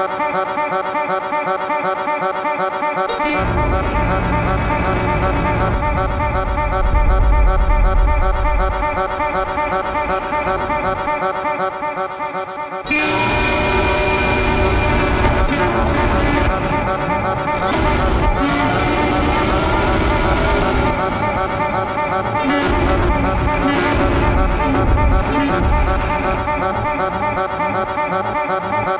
Ha ha ha ha!